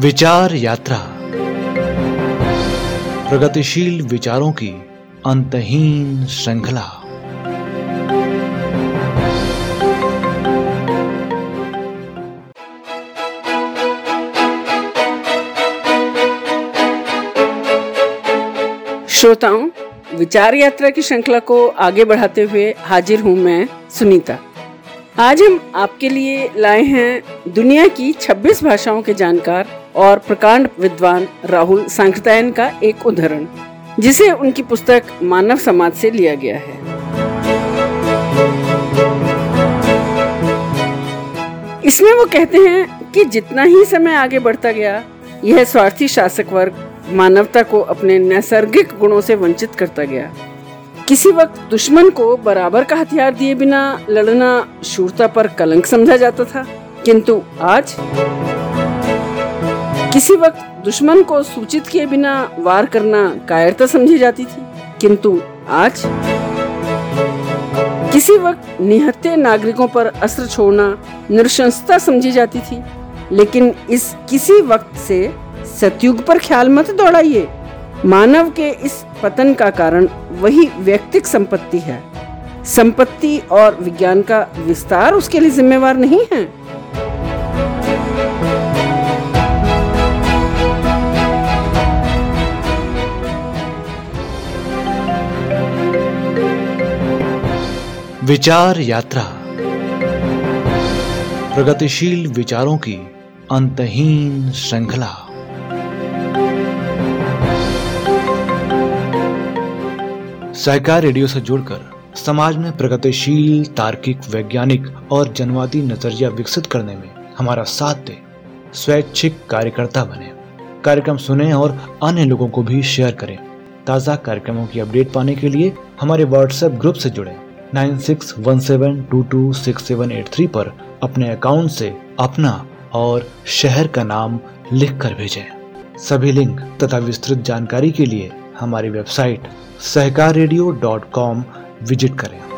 विचार यात्रा। प्रगतिशील विचारों की अंतहीन श्रृंखला। श्रोताओं, विचार यात्रा की श्रृंखला को आगे बढ़ाते हुए हाजिर हूँ मैं सुनीता। आज हम आपके लिए लाए हैं दुनिया की 26 भाषाओं के जानकार और प्रकांड विद्वान राहुल सांकृतायन का एक उदाहरण, जिसे उनकी पुस्तक मानव समाज से लिया गया है। इसमें वो कहते हैं कि जितना ही समय आगे बढ़ता गया, यह स्वार्थी शासक वर्ग मानवता को अपने नैसर्गिक गुणों से वंचित करता गया। किसी वक्त दुश्मन को बराबर का हथियार दिए बिना लड़ना शूरता पर कलंक समझा जाता था। किंतु आज किसी वक्त दुश्मन को सूचित किए बिना वार करना कायरता समझी जाती थी। किंतु आज किसी वक्त निहत्ते नागरिकों पर अस्त्र छोड़ना नृशंसता समझी जाती थी। लेकिन इस किसी वक्त से सतयुग पर ख्याल मत दौड़ाइए। मानव के इस पतन का कारण वही व्यक्तिक संपत्ति है। संपत्ति और विज्ञान का विस्तार उसके लिए जिम्मेवार नहीं है। विचार यात्रा। प्रगतिशील विचारों की अंतहीन श्रृंखला। सहकार रेडियो से जुड़कर समाज में प्रगतिशील, तार्किक, वैज्ञानिक और जनवादी नज़रिया विकसित करने में हमारा साथ दे। स्वैच्छिक कार्यकर्ता बने। कार्यक्रम सुने और अन्य लोगों को भी शेयर करें। ताज़ा कार्यक्रमों की अपडेट पाने के लिए हमारे व्हाट्सएप ग्रुप से जुड़े। 9617226783 पर अपने अकाउंट से अपना और शहर का नाम लिख कर भेजें। सभी लिंक तथा विस्तृत जानकारी के लिए हमारी वेबसाइट सहकार विज़िट करें।